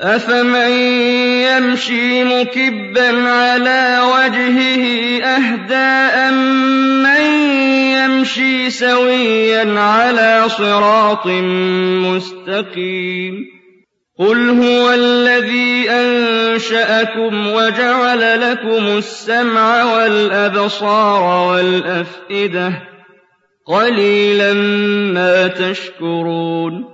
أَفَمَن يَمْشِي مُكِبًّا عَلَىٰ وَجْهِهِ أَهْدَىٰ أَمَّن يَمْشِي سَوِيًّا عَلَىٰ صِرَاطٍ مُّسْتَقِيمٍ قُلْ هُوَ الَّذِي أَنشَأَكُمْ وَجَعَلَ لَكُمُ السَّمْعَ وَالْأَبْصَارَ وَالْأَفْئِدَةَ ۖ قَلِيلًا مَّا تَشْكُرُونَ